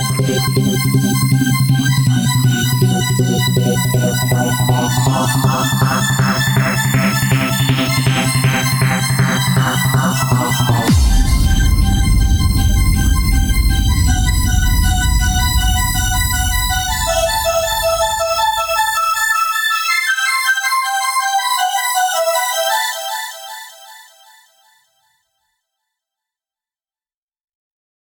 ハハハハ!